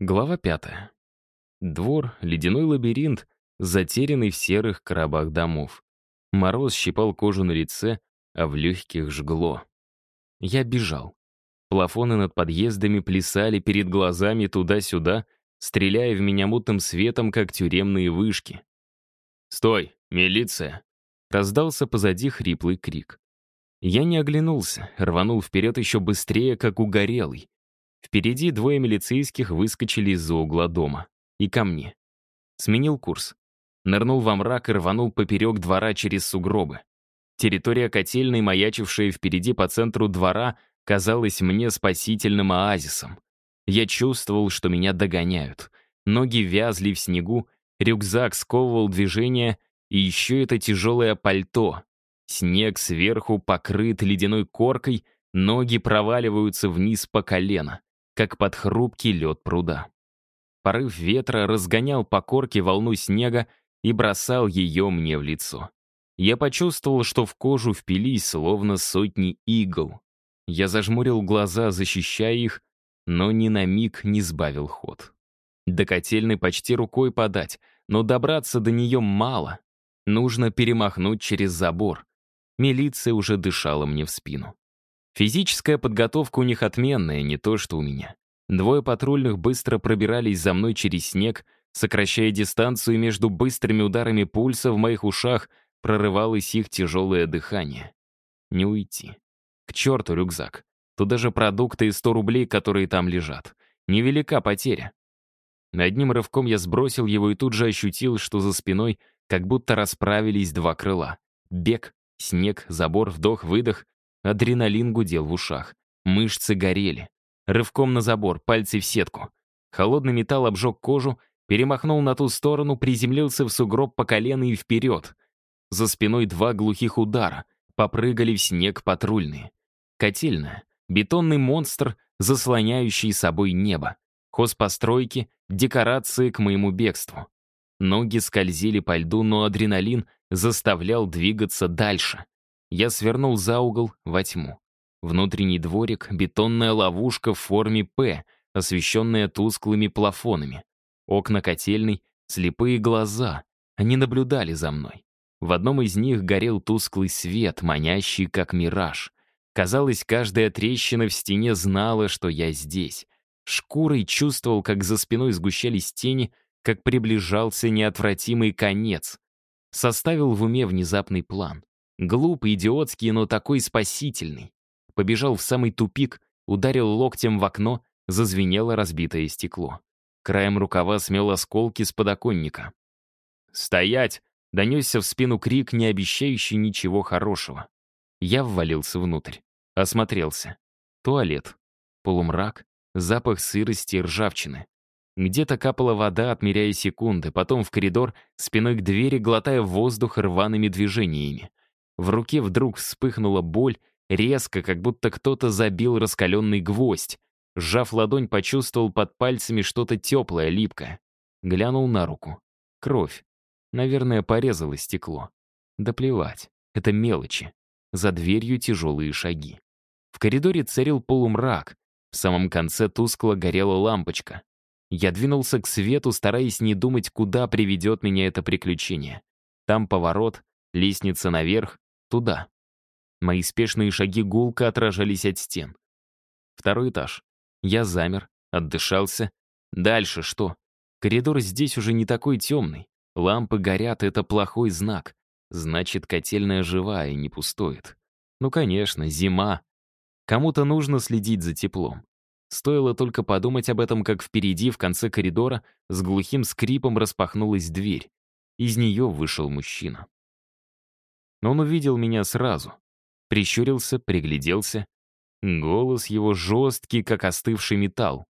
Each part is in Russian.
Глава пятая. Двор — ледяной лабиринт, затерянный в серых коробах домов. Мороз щипал кожу на лице, а в легких жгло. Я бежал. Плафоны над подъездами плясали перед глазами туда-сюда, стреляя в меня мутным светом, как тюремные вышки. «Стой, милиция!» Раздался позади хриплый крик. Я не оглянулся, рванул вперед еще быстрее, как угорелый. Впереди двое милицейских выскочили из-за угла дома. И ко мне. Сменил курс. Нырнул во мрак и рванул поперек двора через сугробы. Территория котельной, маячившая впереди по центру двора, казалась мне спасительным оазисом. Я чувствовал, что меня догоняют. Ноги вязли в снегу, рюкзак сковывал движение, и еще это тяжелое пальто. Снег сверху покрыт ледяной коркой, ноги проваливаются вниз по колено как под хрупкий лед пруда. Порыв ветра разгонял по корке волну снега и бросал ее мне в лицо. Я почувствовал, что в кожу впились словно сотни игл. Я зажмурил глаза, защищая их, но ни на миг не сбавил ход. До котельной почти рукой подать, но добраться до нее мало. Нужно перемахнуть через забор. Милиция уже дышала мне в спину. Физическая подготовка у них отменная, не то что у меня. Двое патрульных быстро пробирались за мной через снег, сокращая дистанцию между быстрыми ударами пульса в моих ушах прорывалось их тяжелое дыхание. Не уйти. К черту рюкзак. Тут даже продукты и 100 рублей, которые там лежат. Невелика потеря. Одним рывком я сбросил его и тут же ощутил, что за спиной как будто расправились два крыла. Бег, снег, забор, вдох, выдох, Адреналин гудел в ушах. Мышцы горели. Рывком на забор, пальцы в сетку. Холодный металл обжег кожу, перемахнул на ту сторону, приземлился в сугроб по колено и вперед. За спиной два глухих удара. Попрыгали в снег патрульные. Котельная. Бетонный монстр, заслоняющий собой небо. Хозпостройки, декорации к моему бегству. Ноги скользили по льду, но адреналин заставлял двигаться дальше. Я свернул за угол во тьму. Внутренний дворик — бетонная ловушка в форме «П», освещенная тусклыми плафонами. Окна котельной — слепые глаза. Они наблюдали за мной. В одном из них горел тусклый свет, манящий, как мираж. Казалось, каждая трещина в стене знала, что я здесь. Шкурой чувствовал, как за спиной сгущались тени, как приближался неотвратимый конец. Составил в уме внезапный план. Глупый, идиотский, но такой спасительный. Побежал в самый тупик, ударил локтем в окно, зазвенело разбитое стекло. Краем рукава смел осколки с подоконника. «Стоять!» — донесся в спину крик, не обещающий ничего хорошего. Я ввалился внутрь. Осмотрелся. Туалет. Полумрак. Запах сырости и ржавчины. Где-то капала вода, отмеряя секунды, потом в коридор, спиной к двери, глотая воздух рваными движениями. В руке вдруг вспыхнула боль, резко, как будто кто-то забил раскаленный гвоздь. Сжав ладонь, почувствовал под пальцами что-то теплое, липкое. Глянул на руку. Кровь. Наверное, порезало стекло. Да плевать. Это мелочи. За дверью тяжелые шаги. В коридоре царил полумрак. В самом конце тускло горела лампочка. Я двинулся к свету, стараясь не думать, куда приведет меня это приключение. Там поворот, лестница наверх, Туда. Мои спешные шаги гулко отражались от стен. Второй этаж. Я замер, отдышался. Дальше что? Коридор здесь уже не такой темный. Лампы горят, это плохой знак. Значит, котельная живая и не пустует. Ну, конечно, зима. Кому-то нужно следить за теплом. Стоило только подумать об этом, как впереди, в конце коридора, с глухим скрипом распахнулась дверь. Из нее вышел мужчина. Но он увидел меня сразу. Прищурился, пригляделся. Голос его жесткий, как остывший металл.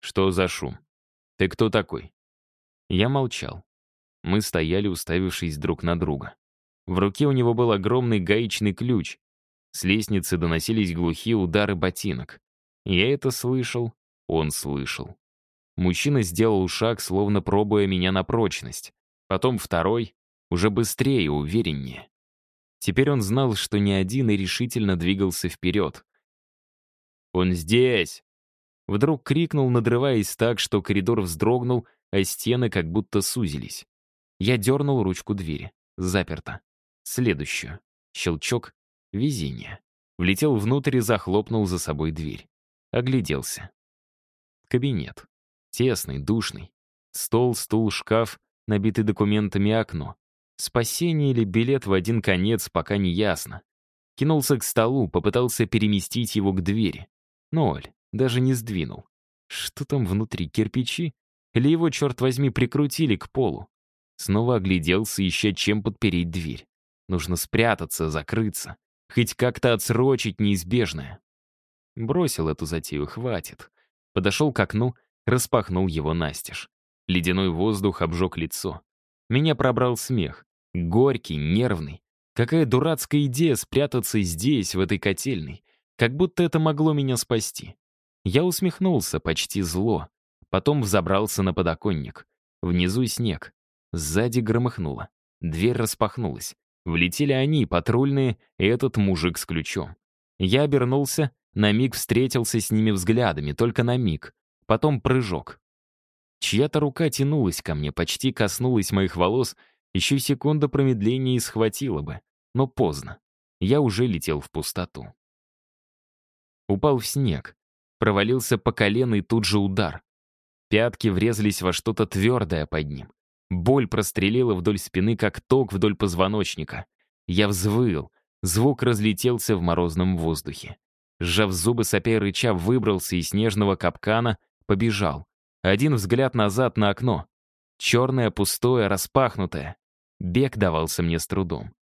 «Что за шум? Ты кто такой?» Я молчал. Мы стояли, уставившись друг на друга. В руке у него был огромный гаечный ключ. С лестницы доносились глухие удары ботинок. Я это слышал, он слышал. Мужчина сделал шаг, словно пробуя меня на прочность. Потом второй, уже быстрее, увереннее. Теперь он знал, что не один и решительно двигался вперед. «Он здесь!» Вдруг крикнул, надрываясь так, что коридор вздрогнул, а стены как будто сузились. Я дернул ручку двери. Заперто. Следующую. Щелчок. Везение. Влетел внутрь и захлопнул за собой дверь. Огляделся. Кабинет. Тесный, душный. Стол, стул, шкаф, набитый документами окно. Спасение или билет в один конец, пока не ясно. Кинулся к столу, попытался переместить его к двери. Ноль, даже не сдвинул. Что там внутри, кирпичи? Или его, черт возьми, прикрутили к полу? Снова огляделся, ища чем подпереть дверь. Нужно спрятаться, закрыться. Хоть как-то отсрочить неизбежное. Бросил эту затею, хватит. Подошел к окну, распахнул его настежь. Ледяной воздух обжег лицо. Меня пробрал смех. Горький, нервный. Какая дурацкая идея спрятаться здесь, в этой котельной. Как будто это могло меня спасти. Я усмехнулся, почти зло. Потом взобрался на подоконник. Внизу снег. Сзади громыхнуло. Дверь распахнулась. Влетели они, патрульные, и этот мужик с ключом. Я обернулся, на миг встретился с ними взглядами, только на миг. Потом прыжок. Чья-то рука тянулась ко мне, почти коснулась моих волос, еще секунда промедления и схватила бы. Но поздно. Я уже летел в пустоту. Упал в снег. Провалился по колено и тут же удар. Пятки врезались во что-то твердое под ним. Боль прострелила вдоль спины, как ток вдоль позвоночника. Я взвыл. Звук разлетелся в морозном воздухе. Сжав зубы, сопя рыча, выбрался из снежного капкана, побежал. Один взгляд назад на окно. Черное, пустое, распахнутое. Бег давался мне с трудом.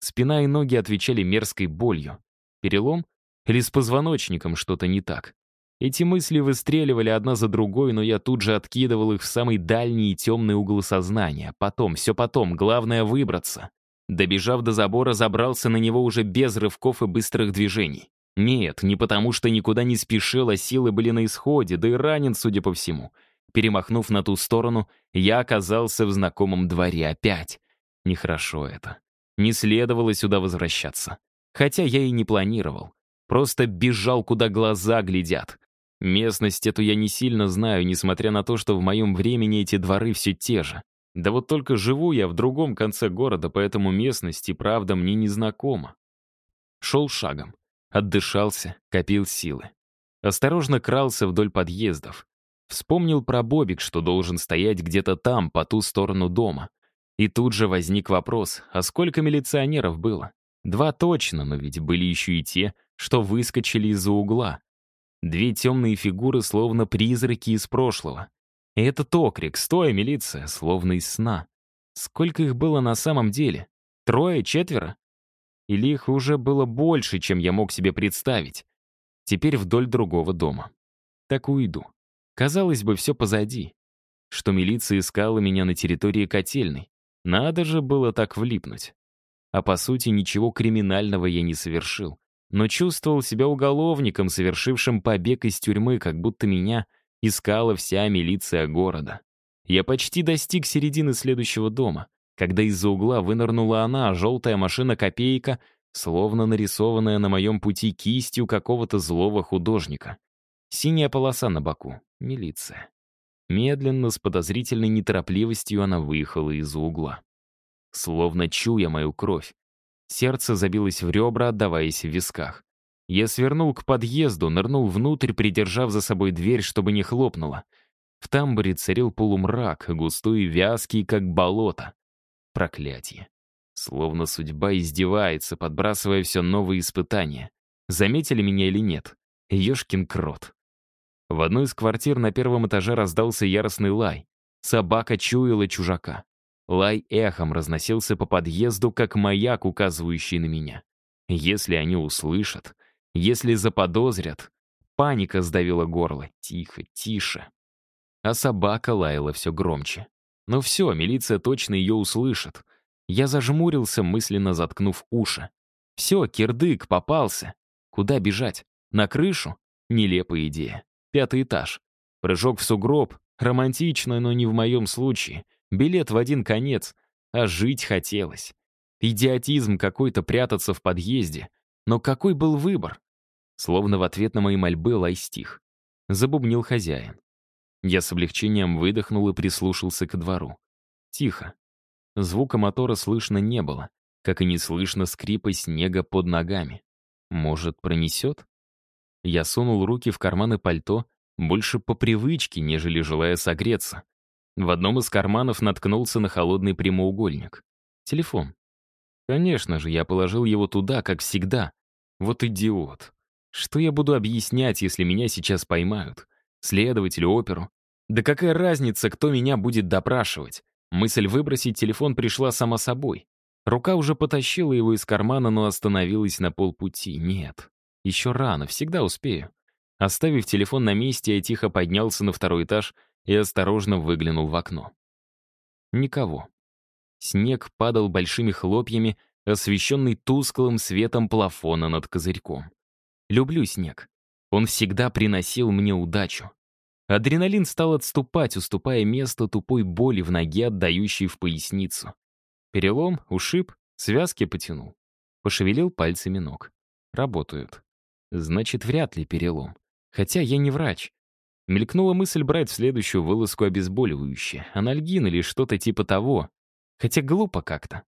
Спина и ноги отвечали мерзкой болью. Перелом? Или с позвоночником что-то не так? Эти мысли выстреливали одна за другой, но я тут же откидывал их в самый дальний и темный угол сознания. Потом, все потом, главное — выбраться. Добежав до забора, забрался на него уже без рывков и быстрых движений. Нет, не потому что никуда не спешил, а силы были на исходе, да и ранен, судя по всему. Перемахнув на ту сторону, я оказался в знакомом дворе опять. Нехорошо это. Не следовало сюда возвращаться. Хотя я и не планировал. Просто бежал, куда глаза глядят. Местность эту я не сильно знаю, несмотря на то, что в моем времени эти дворы все те же. Да вот только живу я в другом конце города, поэтому местность и правда мне не знакома. Шел шагом. Отдышался, копил силы. Осторожно крался вдоль подъездов. Вспомнил про Бобик, что должен стоять где-то там, по ту сторону дома. И тут же возник вопрос, а сколько милиционеров было? Два точно, но ведь были еще и те, что выскочили из-за угла. Две темные фигуры, словно призраки из прошлого. И этот окрик, стоя милиция, словно из сна. Сколько их было на самом деле? Трое, четверо? Или их уже было больше, чем я мог себе представить? Теперь вдоль другого дома. Так уйду. Казалось бы, все позади. Что милиция искала меня на территории котельной. Надо же было так влипнуть. А по сути, ничего криминального я не совершил но чувствовал себя уголовником, совершившим побег из тюрьмы, как будто меня искала вся милиция города. Я почти достиг середины следующего дома, когда из-за угла вынырнула она, желтая машина-копейка, словно нарисованная на моем пути кистью какого-то злого художника. Синяя полоса на боку. Милиция. Медленно, с подозрительной неторопливостью она выехала из-за угла. Словно чуя мою кровь, Сердце забилось в ребра, отдаваясь в висках. Я свернул к подъезду, нырнул внутрь, придержав за собой дверь, чтобы не хлопнуло. В тамбуре царил полумрак, густой и вязкий, как болото. Проклятие. Словно судьба издевается, подбрасывая все новые испытания. Заметили меня или нет? Ёшкин крот. В одной из квартир на первом этаже раздался яростный лай. Собака чуяла чужака. Лай эхом разносился по подъезду, как маяк, указывающий на меня. Если они услышат, если заподозрят, паника сдавила горло. Тихо, тише. А собака лаяла все громче. Ну все, милиция точно ее услышит. Я зажмурился, мысленно заткнув уши. Все, кирдык, попался. Куда бежать? На крышу? Нелепая идея. Пятый этаж. Прыжок в сугроб. Романтично, но не в моем случае. Билет в один конец, а жить хотелось. Идиотизм какой-то прятаться в подъезде. Но какой был выбор? Словно в ответ на мои мольбы лай стих. — забубнил хозяин. Я с облегчением выдохнул и прислушался к двору. Тихо. Звука мотора слышно не было, как и не слышно скрипа снега под ногами. Может, пронесет? Я сунул руки в карманы пальто, больше по привычке, нежели желая согреться. В одном из карманов наткнулся на холодный прямоугольник. Телефон. Конечно же, я положил его туда, как всегда. Вот идиот. Что я буду объяснять, если меня сейчас поймают? Следователю, оперу? Да какая разница, кто меня будет допрашивать? Мысль выбросить телефон пришла сама собой. Рука уже потащила его из кармана, но остановилась на полпути. Нет, еще рано, всегда успею. Оставив телефон на месте, я тихо поднялся на второй этаж и осторожно выглянул в окно. Никого. Снег падал большими хлопьями, освещенный тусклым светом плафона над козырьком. Люблю снег. Он всегда приносил мне удачу. Адреналин стал отступать, уступая место тупой боли в ноге, отдающей в поясницу. Перелом, ушиб, связки потянул. Пошевелил пальцами ног. Работают. Значит, вряд ли перелом. Хотя я не врач. Мелькнула мысль брать в следующую вылазку обезболивающее, анальгин или что-то типа того. Хотя глупо как-то.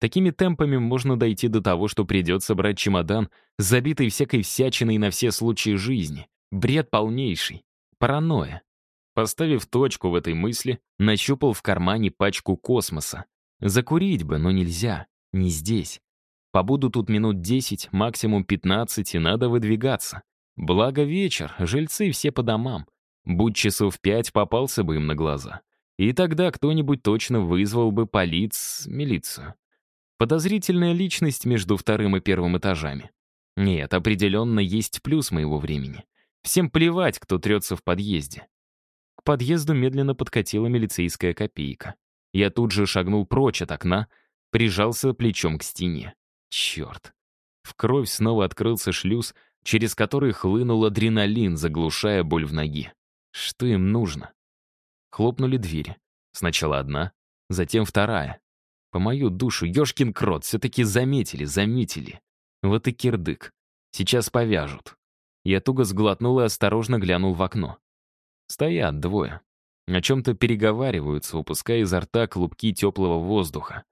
Такими темпами можно дойти до того, что придется брать чемодан, забитый всякой всячиной на все случаи жизни. Бред полнейший. Паранойя. Поставив точку в этой мысли, нащупал в кармане пачку космоса. Закурить бы, но нельзя. Не здесь. Побуду тут минут 10, максимум 15, и надо выдвигаться. Благо вечер, жильцы все по домам. Будь часов пять, попался бы им на глаза. И тогда кто-нибудь точно вызвал бы полиц... милицию. Подозрительная личность между вторым и первым этажами. Нет, определенно есть плюс моего времени. Всем плевать, кто трется в подъезде. К подъезду медленно подкатила милицейская копейка. Я тут же шагнул прочь от окна, прижался плечом к стене. Черт. В кровь снова открылся шлюз, через который хлынул адреналин, заглушая боль в ноге. Что им нужно? Хлопнули двери. Сначала одна, затем вторая. По мою душу, ёшкин крот, все-таки заметили, заметили. Вот и кирдык. Сейчас повяжут. Я туго сглотнул и осторожно глянул в окно. Стоят двое. О чем-то переговариваются, выпуская изо рта клубки теплого воздуха.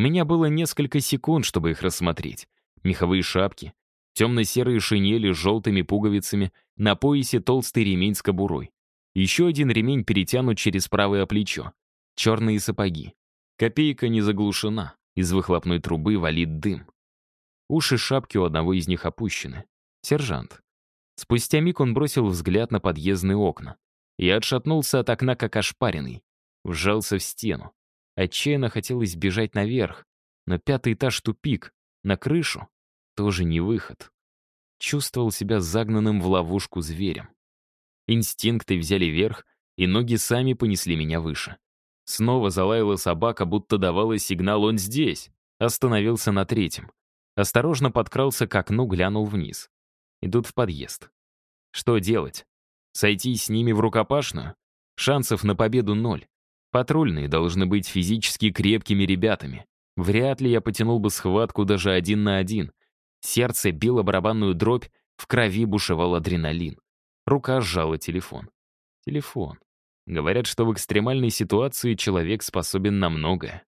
Меня было несколько секунд, чтобы их рассмотреть. Меховые шапки, темно-серые шинели с желтыми пуговицами, на поясе толстый ремень с кобурой. Еще один ремень перетянут через правое плечо. Черные сапоги. Копейка не заглушена. Из выхлопной трубы валит дым. Уши шапки у одного из них опущены. Сержант. Спустя миг он бросил взгляд на подъездные окна. Я отшатнулся от окна, как ошпаренный. Вжался в стену. Отчаянно хотелось бежать наверх. На пятый этаж тупик. На крышу. Тоже не выход. Чувствовал себя загнанным в ловушку зверем. Инстинкты взяли верх, и ноги сами понесли меня выше. Снова залаяла собака, будто давала сигнал «он здесь». Остановился на третьем. Осторожно подкрался к окну, глянул вниз. Идут в подъезд. Что делать? Сойти с ними в рукопашную? Шансов на победу ноль. Патрульные должны быть физически крепкими ребятами. Вряд ли я потянул бы схватку даже один на один. Сердце било барабанную дробь, в крови бушевал адреналин. Рука сжала телефон. Телефон. Говорят, что в экстремальной ситуации человек способен на многое.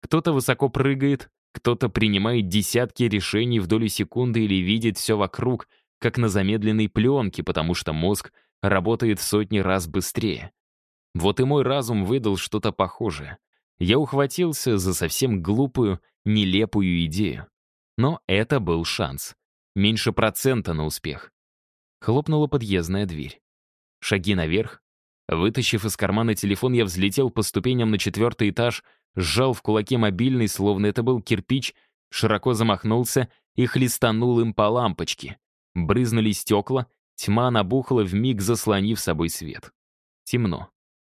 Кто-то высоко прыгает, кто-то принимает десятки решений в долю секунды или видит все вокруг — как на замедленной пленке, потому что мозг работает в сотни раз быстрее. Вот и мой разум выдал что-то похожее. Я ухватился за совсем глупую, нелепую идею. Но это был шанс. Меньше процента на успех. Хлопнула подъездная дверь. Шаги наверх. Вытащив из кармана телефон, я взлетел по ступеням на четвертый этаж, сжал в кулаке мобильный, словно это был кирпич, широко замахнулся и хлестанул им по лампочке. Брызнули стекла, тьма набухла, вмиг заслонив собой свет. Темно.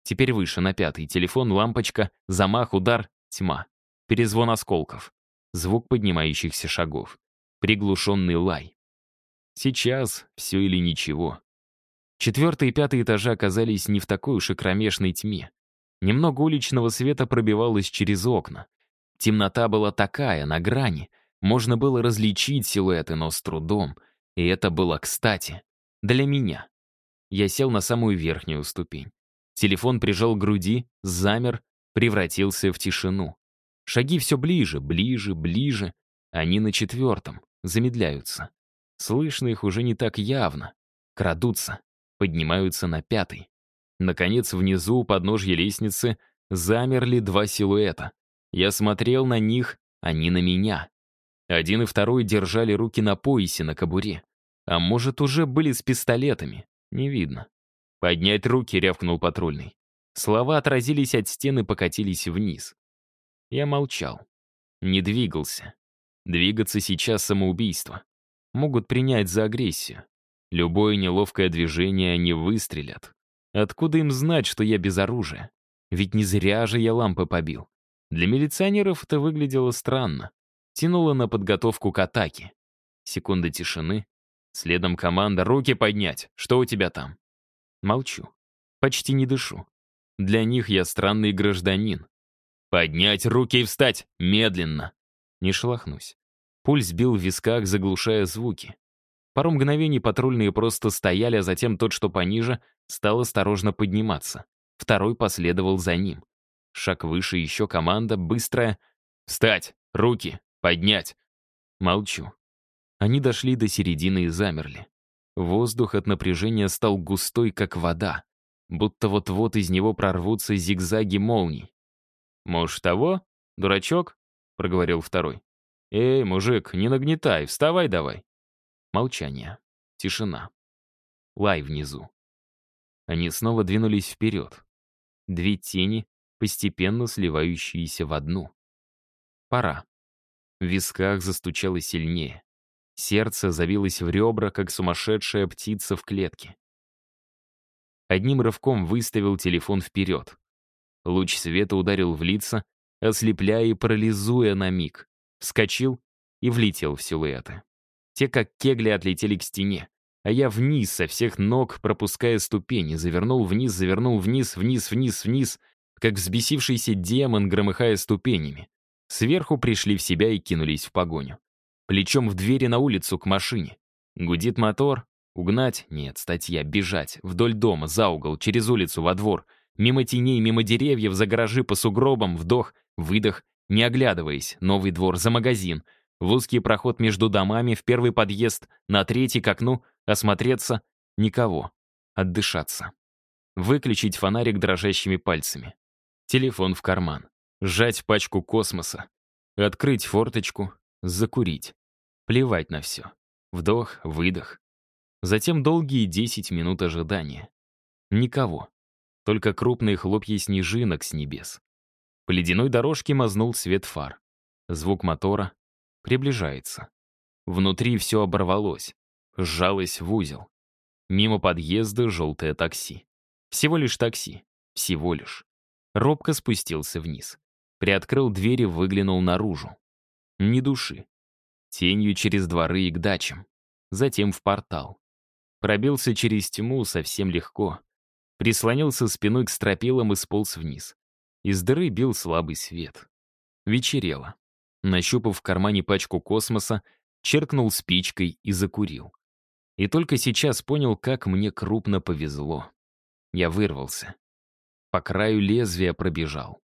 Теперь выше, на пятый. Телефон, лампочка, замах, удар, тьма. Перезвон осколков. Звук поднимающихся шагов. Приглушенный лай. Сейчас все или ничего. Четвертый и пятый этажи оказались не в такой уж и кромешной тьме. Немного уличного света пробивалось через окна. Темнота была такая, на грани. Можно было различить силуэты, но с трудом — и это было кстати. Для меня. Я сел на самую верхнюю ступень. Телефон прижал к груди, замер, превратился в тишину. Шаги все ближе, ближе, ближе. Они на четвертом, замедляются. Слышно их уже не так явно. Крадутся, поднимаются на пятый. Наконец, внизу, у подножья лестницы, замерли два силуэта. Я смотрел на них, они на меня. Один и второй держали руки на поясе, на кобуре. А может, уже были с пистолетами. Не видно. «Поднять руки!» — рявкнул патрульный. Слова отразились от стены, покатились вниз. Я молчал. Не двигался. Двигаться сейчас самоубийство. Могут принять за агрессию. Любое неловкое движение они выстрелят. Откуда им знать, что я без оружия? Ведь не зря же я лампы побил. Для милиционеров это выглядело странно. Тянуло на подготовку к атаке. Секунда тишины. Следом команда «Руки поднять! Что у тебя там?» Молчу. Почти не дышу. Для них я странный гражданин. «Поднять руки и встать! Медленно!» Не шелохнусь. Пульс бил в висках, заглушая звуки. Пару мгновений патрульные просто стояли, а затем тот, что пониже, стал осторожно подниматься. Второй последовал за ним. Шаг выше, еще команда, быстрая. «Встать! Руки! Поднять!» Молчу. Они дошли до середины и замерли. Воздух от напряжения стал густой, как вода. Будто вот-вот из него прорвутся зигзаги молний. «Может, того? Дурачок?» — проговорил второй. «Эй, мужик, не нагнетай, вставай давай!» Молчание. Тишина. Лай внизу. Они снова двинулись вперед. Две тени, постепенно сливающиеся в одну. Пора. В висках застучало сильнее. Сердце забилось в ребра, как сумасшедшая птица в клетке. Одним рывком выставил телефон вперед. Луч света ударил в лица, ослепляя и парализуя на миг. Вскочил и влетел в силуэты. Те, как кегли, отлетели к стене. А я вниз, со всех ног, пропуская ступени, завернул вниз, завернул вниз, вниз, вниз, вниз, как взбесившийся демон, громыхая ступенями. Сверху пришли в себя и кинулись в погоню. Плечом в двери на улицу к машине. Гудит мотор. Угнать? Нет, статья. Бежать. Вдоль дома, за угол, через улицу, во двор. Мимо теней, мимо деревьев, за гаражи, по сугробам. Вдох, выдох, не оглядываясь. Новый двор, за магазин в узкий проход между домами, в первый подъезд, на третий к окну, осмотреться — никого. Отдышаться. Выключить фонарик дрожащими пальцами. Телефон в карман. Сжать пачку космоса. Открыть форточку. Закурить. Плевать на все. Вдох, выдох. Затем долгие 10 минут ожидания. Никого. Только крупные хлопья снежинок с небес. По ледяной дорожке мазнул свет фар. Звук мотора, Приближается. Внутри все оборвалось. Сжалось в узел. Мимо подъезда желтое такси. Всего лишь такси. Всего лишь. Робко спустился вниз. Приоткрыл дверь и выглянул наружу. Ни души. Тенью через дворы и к дачам. Затем в портал. Пробился через тьму совсем легко. Прислонился спиной к стропилам и сполз вниз. Из дыры бил слабый свет. Вечерело. Нащупав в кармане пачку космоса, черкнул спичкой и закурил. И только сейчас понял, как мне крупно повезло. Я вырвался. По краю лезвия пробежал.